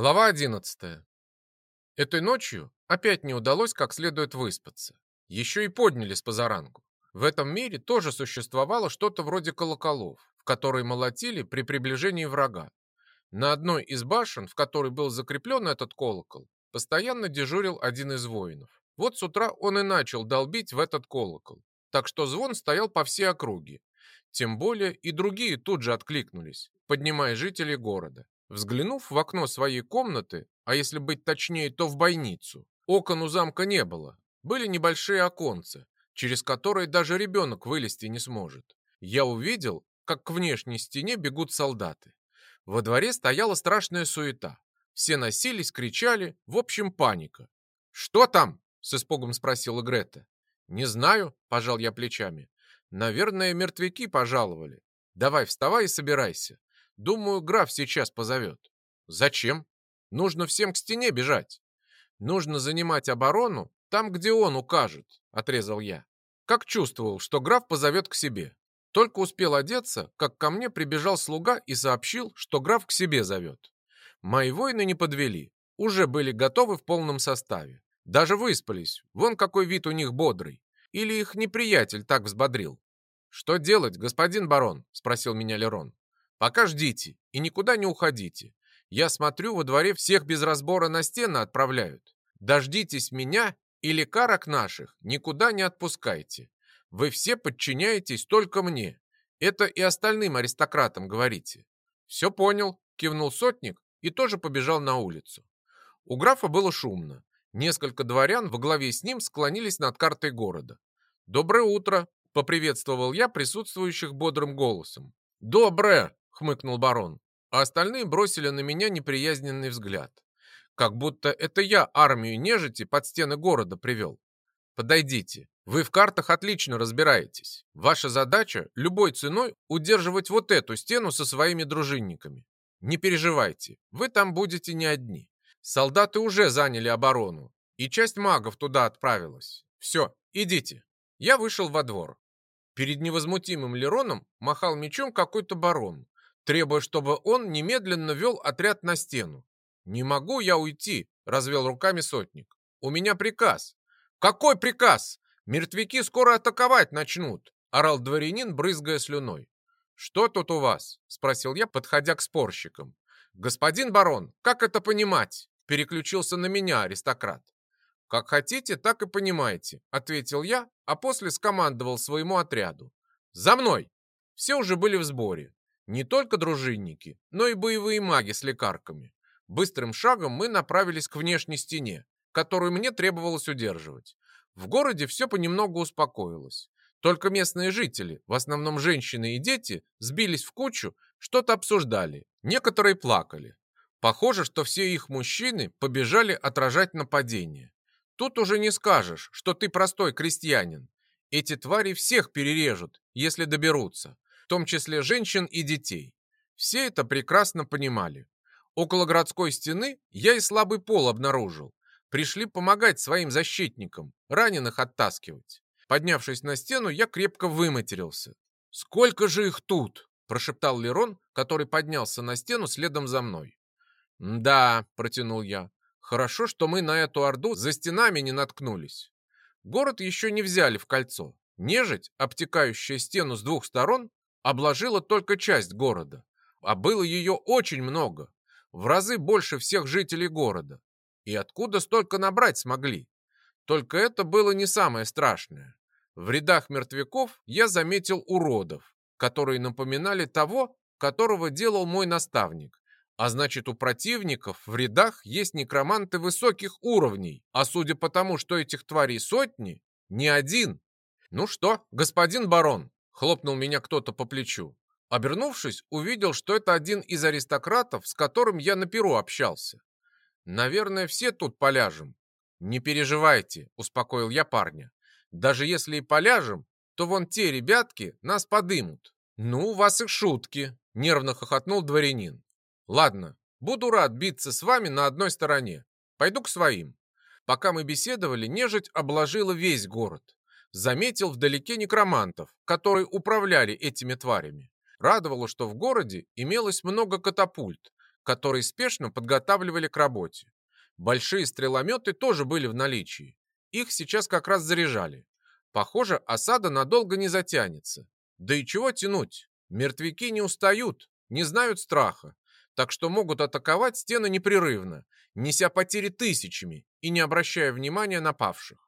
Глава 11. Этой ночью опять не удалось как следует выспаться. Еще и подняли с позаранку. В этом мире тоже существовало что-то вроде колоколов, в которые молотили при приближении врага. На одной из башен, в которой был закреплен этот колокол, постоянно дежурил один из воинов. Вот с утра он и начал долбить в этот колокол, так что звон стоял по всей округе. Тем более и другие тут же откликнулись, поднимая жителей города. Взглянув в окно своей комнаты, а если быть точнее, то в бойницу, окон у замка не было. Были небольшие оконцы, через которые даже ребенок вылезти не сможет. Я увидел, как к внешней стене бегут солдаты. Во дворе стояла страшная суета. Все носились, кричали, в общем, паника. «Что там?» — с испугом спросила Грета. «Не знаю», — пожал я плечами. «Наверное, мертвяки пожаловали. Давай, вставай и собирайся. Думаю, граф сейчас позовет. Зачем? Нужно всем к стене бежать. Нужно занимать оборону там, где он укажет, отрезал я. Как чувствовал, что граф позовет к себе. Только успел одеться, как ко мне прибежал слуга и сообщил, что граф к себе зовет. Мои воины не подвели, уже были готовы в полном составе. Даже выспались, вон какой вид у них бодрый. Или их неприятель так взбодрил. «Что делать, господин барон?» – спросил меня Лерон. Пока ждите и никуда не уходите. Я смотрю, во дворе всех без разбора на стены отправляют. Дождитесь меня или карок наших никуда не отпускайте. Вы все подчиняетесь только мне. Это и остальным аристократам говорите. Все понял, кивнул сотник и тоже побежал на улицу. У графа было шумно. Несколько дворян во главе с ним склонились над картой города. «Доброе утро!» — поприветствовал я присутствующих бодрым голосом. «Доброе!» Хмыкнул барон, а остальные бросили на меня неприязненный взгляд. Как будто это я армию нежити под стены города привел. Подойдите, вы в картах отлично разбираетесь. Ваша задача любой ценой удерживать вот эту стену со своими дружинниками. Не переживайте, вы там будете не одни. Солдаты уже заняли оборону, и часть магов туда отправилась. Все, идите. Я вышел во двор. Перед невозмутимым Лероном махал мечом какой-то барон, требуя, чтобы он немедленно вел отряд на стену. «Не могу я уйти», — развел руками сотник. «У меня приказ». «Какой приказ? Мертвяки скоро атаковать начнут», — орал дворянин, брызгая слюной. «Что тут у вас?» — спросил я, подходя к спорщикам. «Господин барон, как это понимать?» — переключился на меня аристократ. «Как хотите, так и понимаете», — ответил я, а после скомандовал своему отряду. «За мной!» Все уже были в сборе. Не только дружинники, но и боевые маги с лекарками. Быстрым шагом мы направились к внешней стене, которую мне требовалось удерживать. В городе все понемногу успокоилось. Только местные жители, в основном женщины и дети, сбились в кучу, что-то обсуждали. Некоторые плакали. Похоже, что все их мужчины побежали отражать нападение. Тут уже не скажешь, что ты простой крестьянин. Эти твари всех перережут, если доберутся том числе женщин и детей. Все это прекрасно понимали. Около городской стены я и слабый пол обнаружил. Пришли помогать своим защитникам, раненых оттаскивать. Поднявшись на стену, я крепко выматерился. «Сколько же их тут?» – прошептал Лерон, который поднялся на стену следом за мной. «Да», – протянул я, – «хорошо, что мы на эту орду за стенами не наткнулись. Город еще не взяли в кольцо. Нежить, обтекающая стену с двух сторон, обложила только часть города, а было ее очень много, в разы больше всех жителей города. И откуда столько набрать смогли? Только это было не самое страшное. В рядах мертвяков я заметил уродов, которые напоминали того, которого делал мой наставник. А значит, у противников в рядах есть некроманты высоких уровней, а судя по тому, что этих тварей сотни, не один. Ну что, господин барон, Хлопнул меня кто-то по плечу. Обернувшись, увидел, что это один из аристократов, с которым я на перу общался. Наверное, все тут поляжем. Не переживайте, успокоил я парня. Даже если и поляжем, то вон те ребятки нас подымут. Ну, у вас и шутки, нервно хохотнул дворянин. Ладно, буду рад биться с вами на одной стороне. Пойду к своим. Пока мы беседовали, нежить обложила весь город заметил вдалеке некромантов, которые управляли этими тварями. Радовало, что в городе имелось много катапульт, которые спешно подготавливали к работе. Большие стрелометы тоже были в наличии. Их сейчас как раз заряжали. Похоже, осада надолго не затянется. Да и чего тянуть? Мертвяки не устают, не знают страха, так что могут атаковать стены непрерывно, неся потери тысячами и не обращая внимания на павших.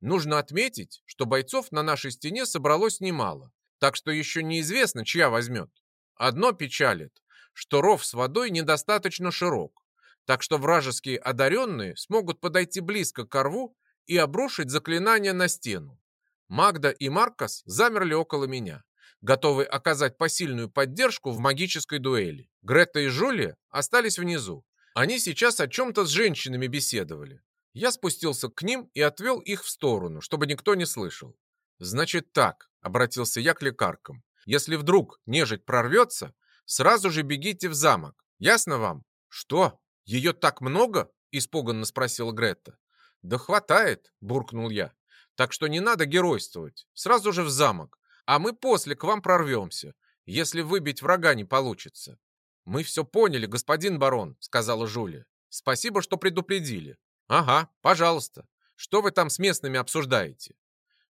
Нужно отметить, что бойцов на нашей стене собралось немало, так что еще неизвестно, чья возьмет. Одно печалит, что ров с водой недостаточно широк, так что вражеские одаренные смогут подойти близко к рву и обрушить заклинание на стену. Магда и Маркос замерли около меня, готовые оказать посильную поддержку в магической дуэли. Грета и Жулия остались внизу. Они сейчас о чем-то с женщинами беседовали. Я спустился к ним и отвел их в сторону, чтобы никто не слышал. «Значит так», — обратился я к лекаркам. «Если вдруг нежить прорвется, сразу же бегите в замок. Ясно вам?» «Что? Ее так много?» — испуганно спросила Гретта. «Да хватает», — буркнул я. «Так что не надо геройствовать. Сразу же в замок. А мы после к вам прорвемся, если выбить врага не получится». «Мы все поняли, господин барон», — сказала Жуля. «Спасибо, что предупредили». «Ага, пожалуйста. Что вы там с местными обсуждаете?»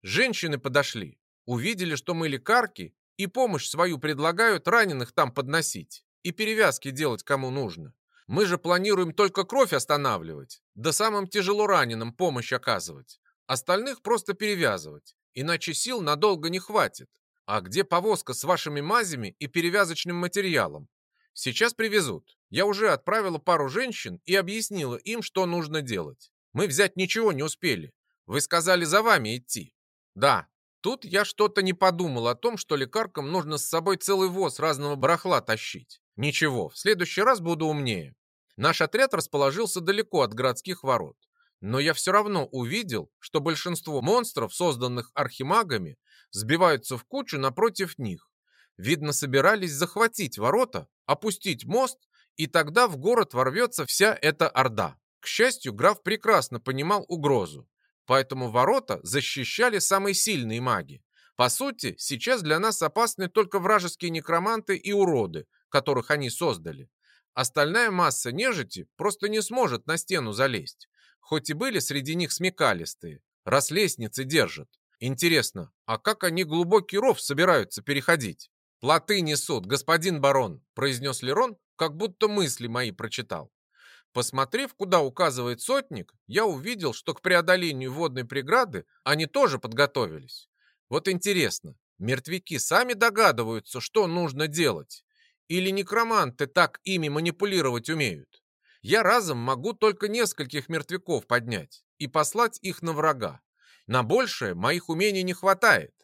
Женщины подошли, увидели, что мы лекарки, и помощь свою предлагают раненых там подносить и перевязки делать кому нужно. Мы же планируем только кровь останавливать, да самым тяжело раненым помощь оказывать. Остальных просто перевязывать, иначе сил надолго не хватит. А где повозка с вашими мазями и перевязочным материалом? Сейчас привезут. Я уже отправила пару женщин и объяснила им, что нужно делать. Мы взять ничего не успели. Вы сказали за вами идти. Да, тут я что-то не подумал о том, что лекаркам нужно с собой целый воз разного барахла тащить. Ничего, в следующий раз буду умнее. Наш отряд расположился далеко от городских ворот. Но я все равно увидел, что большинство монстров, созданных архимагами, сбиваются в кучу напротив них. Видно, собирались захватить ворота, опустить мост, и тогда в город ворвется вся эта орда. К счастью, граф прекрасно понимал угрозу, поэтому ворота защищали самые сильные маги. По сути, сейчас для нас опасны только вражеские некроманты и уроды, которых они создали. Остальная масса нежити просто не сможет на стену залезть. Хоть и были среди них смекалистые, раз лестницы держат. Интересно, а как они глубокий ров собираются переходить? «Плоты несут, господин барон», — произнес Лерон, как будто мысли мои прочитал. Посмотрев, куда указывает сотник, я увидел, что к преодолению водной преграды они тоже подготовились. Вот интересно, мертвяки сами догадываются, что нужно делать? Или некроманты так ими манипулировать умеют? Я разом могу только нескольких мертвяков поднять и послать их на врага. На большее моих умений не хватает.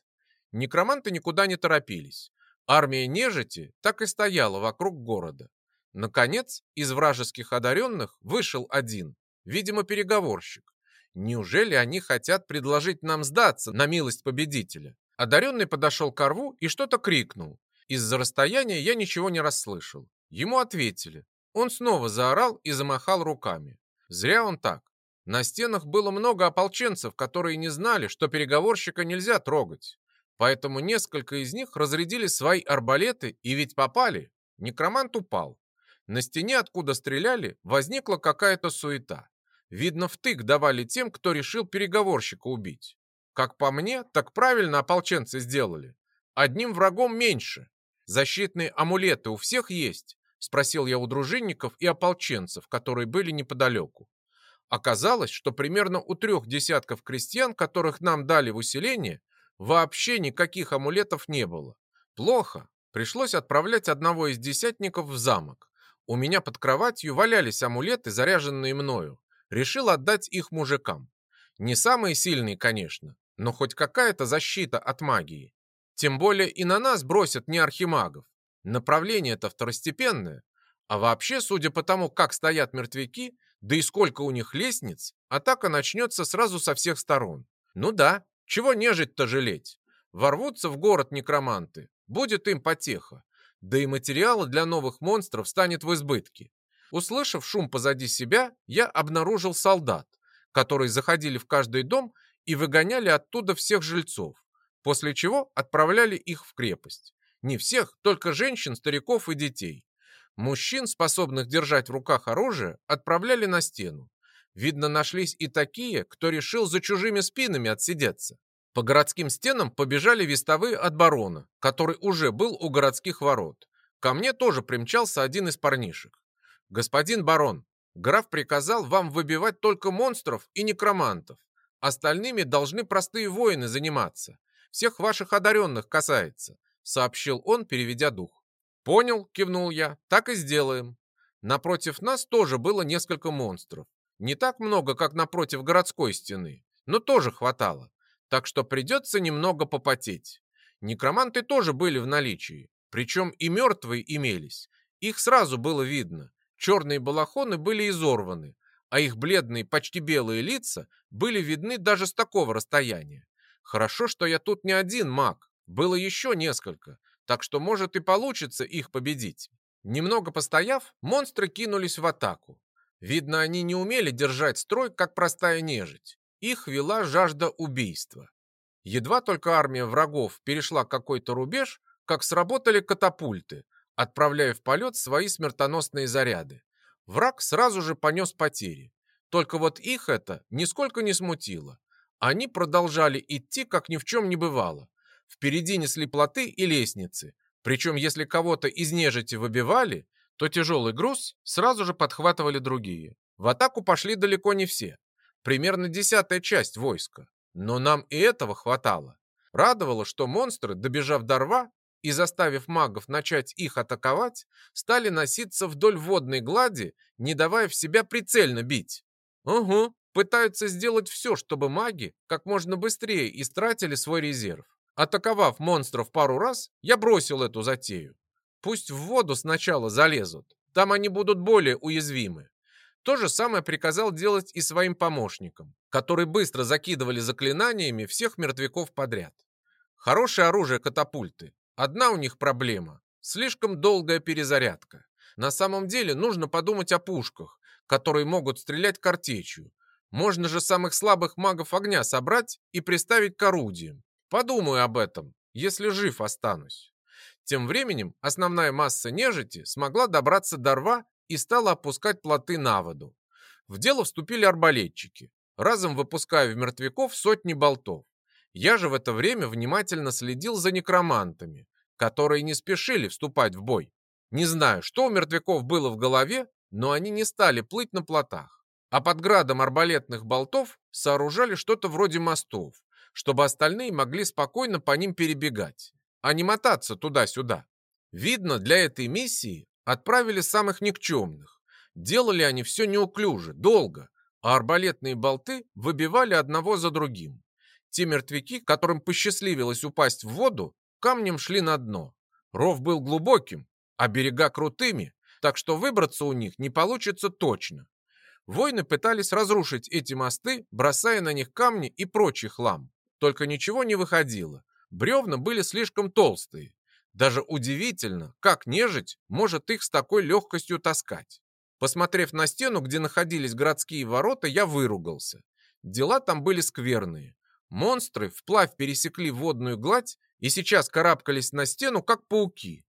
Некроманты никуда не торопились. Армия нежити так и стояла вокруг города. Наконец, из вражеских одаренных вышел один, видимо, переговорщик. Неужели они хотят предложить нам сдаться на милость победителя? Одаренный подошел к рву и что-то крикнул. Из-за расстояния я ничего не расслышал. Ему ответили. Он снова заорал и замахал руками. Зря он так. На стенах было много ополченцев, которые не знали, что переговорщика нельзя трогать. Поэтому несколько из них разрядили свои арбалеты и ведь попали. Некромант упал. На стене, откуда стреляли, возникла какая-то суета. Видно, втык давали тем, кто решил переговорщика убить. Как по мне, так правильно ополченцы сделали. Одним врагом меньше. «Защитные амулеты у всех есть?» – спросил я у дружинников и ополченцев, которые были неподалеку. Оказалось, что примерно у трех десятков крестьян, которых нам дали в усиление, вообще никаких амулетов не было. Плохо. Пришлось отправлять одного из десятников в замок. У меня под кроватью валялись амулеты, заряженные мною. Решил отдать их мужикам. Не самые сильные, конечно, но хоть какая-то защита от магии. Тем более и на нас бросят не архимагов. Направление-то второстепенное. А вообще, судя по тому, как стоят мертвяки, да и сколько у них лестниц, атака начнется сразу со всех сторон. Ну да, чего нежить-то жалеть? Ворвутся в город некроманты, будет им потеха. Да и материала для новых монстров станет в избытке. Услышав шум позади себя, я обнаружил солдат, которые заходили в каждый дом и выгоняли оттуда всех жильцов после чего отправляли их в крепость. Не всех, только женщин, стариков и детей. Мужчин, способных держать в руках оружие, отправляли на стену. Видно, нашлись и такие, кто решил за чужими спинами отсидеться. По городским стенам побежали вестовые от барона, который уже был у городских ворот. Ко мне тоже примчался один из парнишек. «Господин барон, граф приказал вам выбивать только монстров и некромантов. Остальными должны простые воины заниматься. Всех ваших одаренных касается», — сообщил он, переведя дух. «Понял», — кивнул я, — «так и сделаем». Напротив нас тоже было несколько монстров. Не так много, как напротив городской стены, но тоже хватало так что придется немного попотеть. Некроманты тоже были в наличии, причем и мертвые имелись. Их сразу было видно. Черные балахоны были изорваны, а их бледные, почти белые лица были видны даже с такого расстояния. Хорошо, что я тут не один маг, было еще несколько, так что может и получится их победить. Немного постояв, монстры кинулись в атаку. Видно, они не умели держать строй, как простая нежить. Их вела жажда убийства. Едва только армия врагов перешла какой-то рубеж, как сработали катапульты, отправляя в полет свои смертоносные заряды. Враг сразу же понес потери. Только вот их это нисколько не смутило. Они продолжали идти, как ни в чем не бывало. Впереди несли плоты и лестницы. Причем, если кого-то из нежити выбивали, то тяжелый груз сразу же подхватывали другие. В атаку пошли далеко не все примерно десятая часть войска. Но нам и этого хватало. Радовало, что монстры, добежав до рва и заставив магов начать их атаковать, стали носиться вдоль водной глади, не давая в себя прицельно бить. Угу, пытаются сделать все, чтобы маги как можно быстрее истратили свой резерв. Атаковав монстров пару раз, я бросил эту затею. Пусть в воду сначала залезут, там они будут более уязвимы. То же самое приказал делать и своим помощникам, которые быстро закидывали заклинаниями всех мертвяков подряд. Хорошее оружие катапульты. Одна у них проблема – слишком долгая перезарядка. На самом деле нужно подумать о пушках, которые могут стрелять картечью. Можно же самых слабых магов огня собрать и приставить к орудиям. Подумаю об этом, если жив останусь. Тем временем основная масса нежити смогла добраться до рва и стала опускать плоты на воду. В дело вступили арбалетчики, разом выпуская в мертвяков сотни болтов. Я же в это время внимательно следил за некромантами, которые не спешили вступать в бой. Не знаю, что у мертвяков было в голове, но они не стали плыть на плотах, а под градом арбалетных болтов сооружали что-то вроде мостов, чтобы остальные могли спокойно по ним перебегать, а не мотаться туда-сюда. Видно, для этой миссии Отправили самых никчемных. Делали они все неуклюже, долго, а арбалетные болты выбивали одного за другим. Те мертвяки, которым посчастливилось упасть в воду, камнем шли на дно. Ров был глубоким, а берега крутыми, так что выбраться у них не получится точно. Воины пытались разрушить эти мосты, бросая на них камни и прочий хлам. Только ничего не выходило. Бревна были слишком толстые. Даже удивительно, как нежить может их с такой легкостью таскать. Посмотрев на стену, где находились городские ворота, я выругался. Дела там были скверные. Монстры вплавь пересекли водную гладь и сейчас карабкались на стену, как пауки.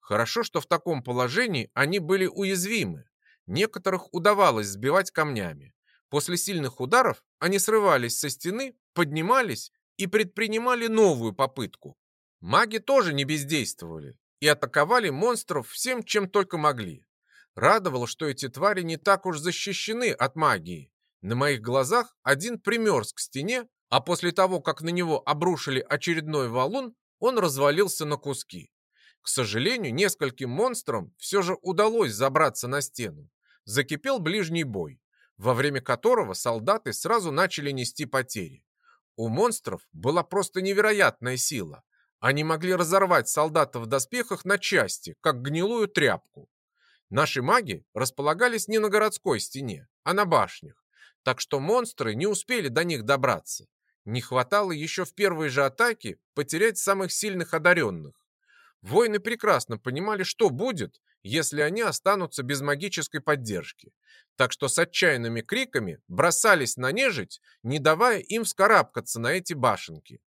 Хорошо, что в таком положении они были уязвимы. Некоторых удавалось сбивать камнями. После сильных ударов они срывались со стены, поднимались и предпринимали новую попытку. Маги тоже не бездействовали и атаковали монстров всем, чем только могли. Радовало, что эти твари не так уж защищены от магии. На моих глазах один примерз к стене, а после того, как на него обрушили очередной валун, он развалился на куски. К сожалению, нескольким монстрам все же удалось забраться на стену. Закипел ближний бой, во время которого солдаты сразу начали нести потери. У монстров была просто невероятная сила. Они могли разорвать солдата в доспехах на части, как гнилую тряпку. Наши маги располагались не на городской стене, а на башнях, так что монстры не успели до них добраться. Не хватало еще в первой же атаке потерять самых сильных одаренных. Воины прекрасно понимали, что будет, если они останутся без магической поддержки. Так что с отчаянными криками бросались на нежить, не давая им вскарабкаться на эти башенки.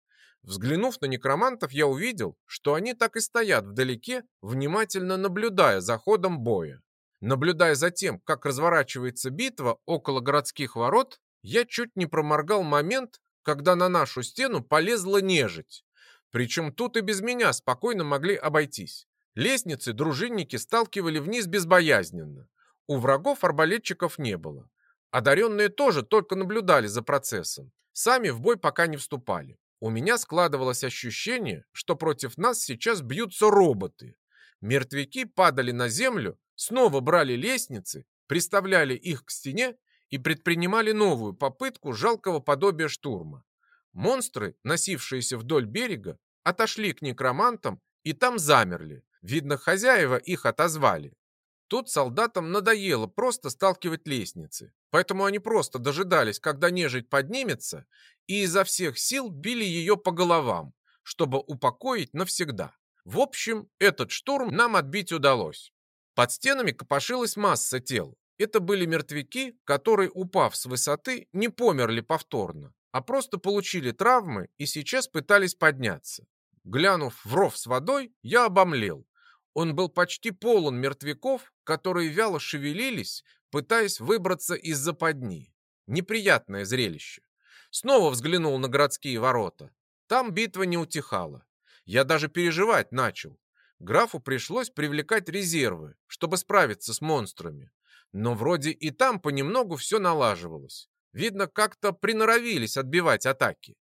Взглянув на некромантов, я увидел, что они так и стоят вдалеке, внимательно наблюдая за ходом боя. Наблюдая за тем, как разворачивается битва около городских ворот, я чуть не проморгал момент, когда на нашу стену полезла нежить. Причем тут и без меня спокойно могли обойтись. Лестницы дружинники сталкивали вниз безбоязненно. У врагов арбалетчиков не было. Одаренные тоже только наблюдали за процессом. Сами в бой пока не вступали. У меня складывалось ощущение, что против нас сейчас бьются роботы. Мертвяки падали на землю, снова брали лестницы, приставляли их к стене и предпринимали новую попытку жалкого подобия штурма. Монстры, носившиеся вдоль берега, отошли к некромантам и там замерли. Видно, хозяева их отозвали. Тут солдатам надоело просто сталкивать лестницы, поэтому они просто дожидались, когда нежить поднимется, и изо всех сил били ее по головам, чтобы упокоить навсегда. В общем, этот штурм нам отбить удалось. Под стенами копошилась масса тел. Это были мертвяки, которые, упав с высоты, не померли повторно, а просто получили травмы и сейчас пытались подняться. Глянув в ров с водой, я обомлел. Он был почти полон мертвяков, которые вяло шевелились, пытаясь выбраться из западни. Неприятное зрелище. Снова взглянул на городские ворота. Там битва не утихала. Я даже переживать начал. Графу пришлось привлекать резервы, чтобы справиться с монстрами. Но вроде и там понемногу все налаживалось. Видно, как-то приноровились отбивать атаки.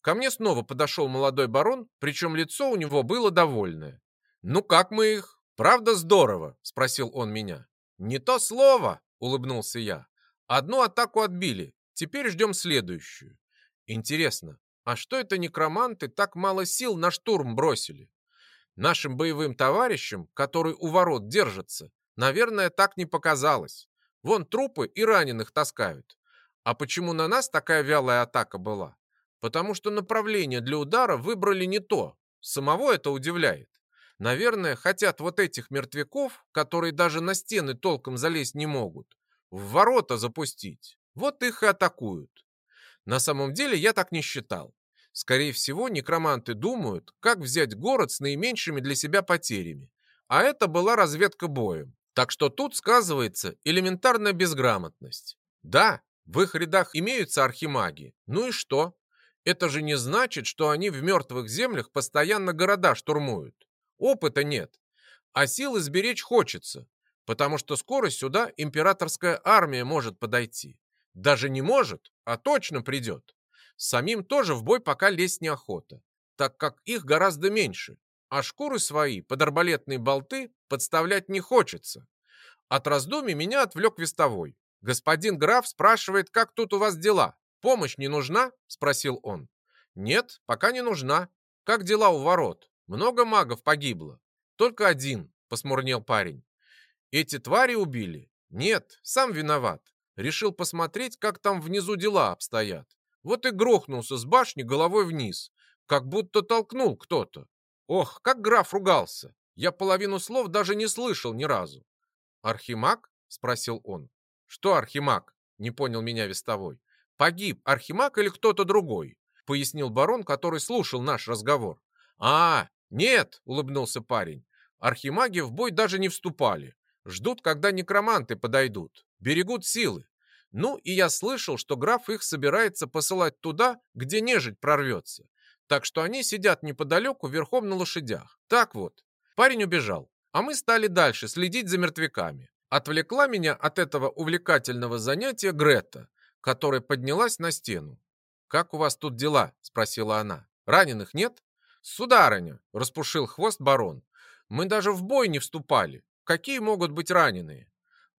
Ко мне снова подошел молодой барон, причем лицо у него было довольное. «Ну как мы их? Правда здорово?» – спросил он меня. «Не то слово!» – улыбнулся я. «Одну атаку отбили, теперь ждем следующую. Интересно, а что это некроманты так мало сил на штурм бросили? Нашим боевым товарищам, которые у ворот держатся, наверное, так не показалось. Вон трупы и раненых таскают. А почему на нас такая вялая атака была? Потому что направление для удара выбрали не то. Самого это удивляет. Наверное, хотят вот этих мертвяков, которые даже на стены толком залезть не могут, в ворота запустить. Вот их и атакуют. На самом деле я так не считал. Скорее всего, некроманты думают, как взять город с наименьшими для себя потерями. А это была разведка боем. Так что тут сказывается элементарная безграмотность. Да, в их рядах имеются архимаги. Ну и что? Это же не значит, что они в мертвых землях постоянно города штурмуют. Опыта нет, а силы сберечь хочется, потому что скоро сюда императорская армия может подойти. Даже не может, а точно придет. Самим тоже в бой пока лезть неохота, так как их гораздо меньше, а шкуры свои под арбалетные болты подставлять не хочется. От раздумий меня отвлек вестовой. «Господин граф спрашивает, как тут у вас дела? Помощь не нужна?» – спросил он. «Нет, пока не нужна. Как дела у ворот?» Много магов погибло. Только один, посмурнел парень. Эти твари убили? Нет, сам виноват. Решил посмотреть, как там внизу дела обстоят. Вот и грохнулся с башни головой вниз, как будто толкнул кто-то. Ох, как граф ругался. Я половину слов даже не слышал ни разу. Архимаг? Спросил он. Что Архимаг? Не понял меня вестовой. Погиб Архимаг или кто-то другой? Пояснил барон, который слушал наш разговор. А, «Нет», — улыбнулся парень, — «архимаги в бой даже не вступали. Ждут, когда некроманты подойдут. Берегут силы. Ну, и я слышал, что граф их собирается посылать туда, где нежить прорвется. Так что они сидят неподалеку верхом на лошадях. Так вот, парень убежал, а мы стали дальше следить за мертвяками. Отвлекла меня от этого увлекательного занятия Грета, которая поднялась на стену. «Как у вас тут дела?» – спросила она. «Раненых нет?» «Сударыня!» — распушил хвост барон. «Мы даже в бой не вступали. Какие могут быть раненые?»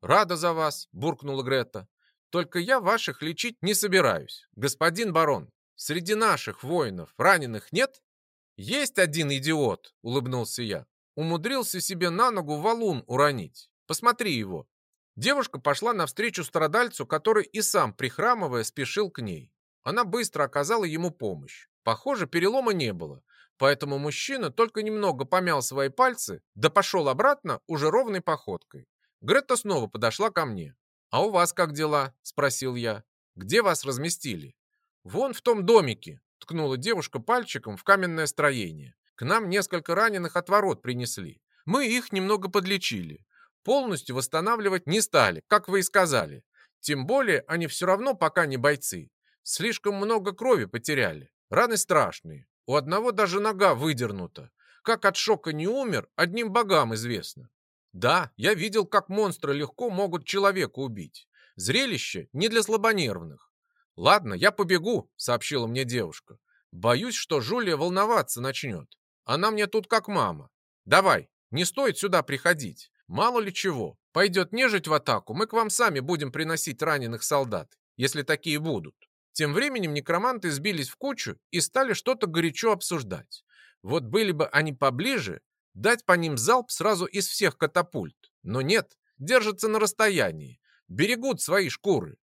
«Рада за вас!» — буркнула Грета. «Только я ваших лечить не собираюсь. Господин барон, среди наших воинов раненых нет?» «Есть один идиот!» — улыбнулся я. Умудрился себе на ногу валун уронить. Посмотри его. Девушка пошла навстречу страдальцу, который и сам, прихрамывая, спешил к ней. Она быстро оказала ему помощь. Похоже, перелома не было, Поэтому мужчина только немного помял свои пальцы, да пошел обратно уже ровной походкой. Гретта снова подошла ко мне. «А у вас как дела?» – спросил я. «Где вас разместили?» «Вон в том домике», ткнула девушка пальчиком в каменное строение. К нам несколько раненых от ворот принесли. Мы их немного подлечили. Полностью восстанавливать не стали, как вы и сказали. Тем более они все равно пока не бойцы. Слишком много крови потеряли. Раны страшные. У одного даже нога выдернута. Как от шока не умер, одним богам известно. Да, я видел, как монстры легко могут человека убить. Зрелище не для слабонервных. «Ладно, я побегу», — сообщила мне девушка. «Боюсь, что Жулия волноваться начнет. Она мне тут как мама. Давай, не стоит сюда приходить. Мало ли чего. Пойдет нежить в атаку, мы к вам сами будем приносить раненых солдат, если такие будут». Тем временем некроманты сбились в кучу и стали что-то горячо обсуждать. Вот были бы они поближе, дать по ним залп сразу из всех катапульт. Но нет, держатся на расстоянии, берегут свои шкуры.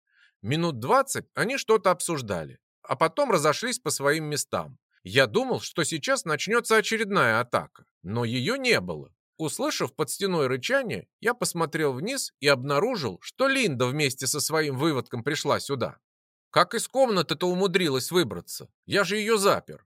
Минут двадцать они что-то обсуждали, а потом разошлись по своим местам. Я думал, что сейчас начнется очередная атака, но ее не было. Услышав под стеной рычание, я посмотрел вниз и обнаружил, что Линда вместе со своим выводком пришла сюда. Как из комнаты-то умудрилась выбраться? Я же ее запер.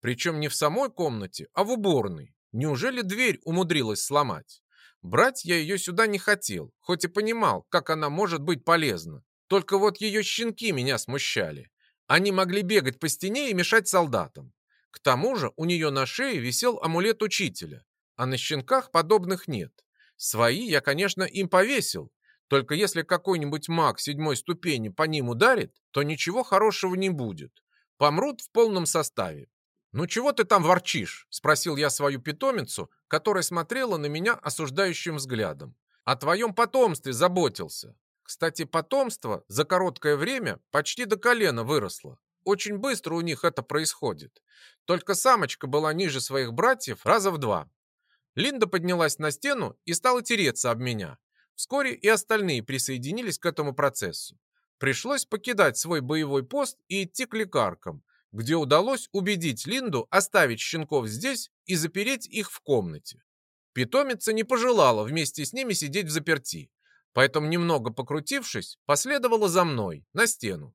Причем не в самой комнате, а в уборной. Неужели дверь умудрилась сломать? Брать я ее сюда не хотел, хоть и понимал, как она может быть полезна. Только вот ее щенки меня смущали. Они могли бегать по стене и мешать солдатам. К тому же у нее на шее висел амулет учителя, а на щенках подобных нет. Свои я, конечно, им повесил, только если какой-нибудь маг седьмой ступени по ним ударит, то ничего хорошего не будет. Помрут в полном составе. «Ну чего ты там ворчишь?» – спросил я свою питомицу, которая смотрела на меня осуждающим взглядом. «О твоем потомстве заботился. Кстати, потомство за короткое время почти до колена выросло. Очень быстро у них это происходит. Только самочка была ниже своих братьев раза в два. Линда поднялась на стену и стала тереться об меня. Вскоре и остальные присоединились к этому процессу. Пришлось покидать свой боевой пост и идти к лекаркам, где удалось убедить Линду оставить щенков здесь и запереть их в комнате. Питомица не пожелала вместе с ними сидеть в заперти, поэтому, немного покрутившись, последовала за мной на стену.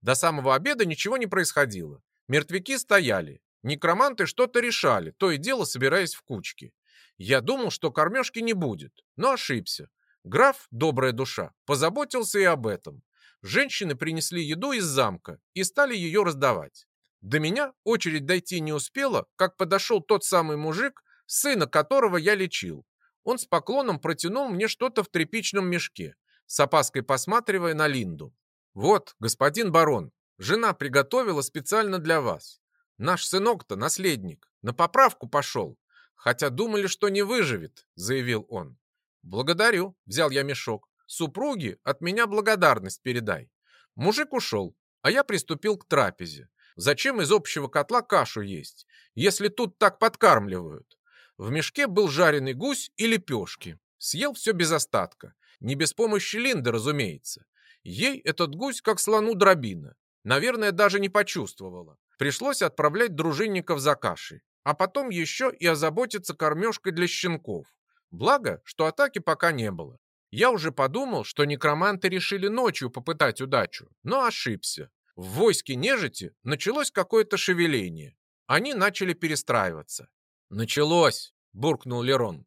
До самого обеда ничего не происходило. Мертвяки стояли, некроманты что-то решали, то и дело собираясь в кучки. Я думал, что кормежки не будет, но ошибся. Граф, добрая душа, позаботился и об этом. Женщины принесли еду из замка и стали ее раздавать. До меня очередь дойти не успела, как подошел тот самый мужик, сына которого я лечил. Он с поклоном протянул мне что-то в тряпичном мешке, с опаской посматривая на Линду. «Вот, господин барон, жена приготовила специально для вас. Наш сынок-то наследник, на поправку пошел, хотя думали, что не выживет», — заявил он. «Благодарю», — взял я мешок. «Супруге от меня благодарность передай». Мужик ушел, а я приступил к трапезе. Зачем из общего котла кашу есть, если тут так подкармливают? В мешке был жареный гусь и лепешки. Съел все без остатка. Не без помощи Линды, разумеется. Ей этот гусь как слону дробина. Наверное, даже не почувствовала. Пришлось отправлять дружинников за кашей. А потом еще и озаботиться кормежкой для щенков. Благо, что атаки пока не было. Я уже подумал, что некроманты решили ночью попытать удачу, но ошибся. В войске нежити началось какое-то шевеление. Они начали перестраиваться. «Началось!» – буркнул Лерон.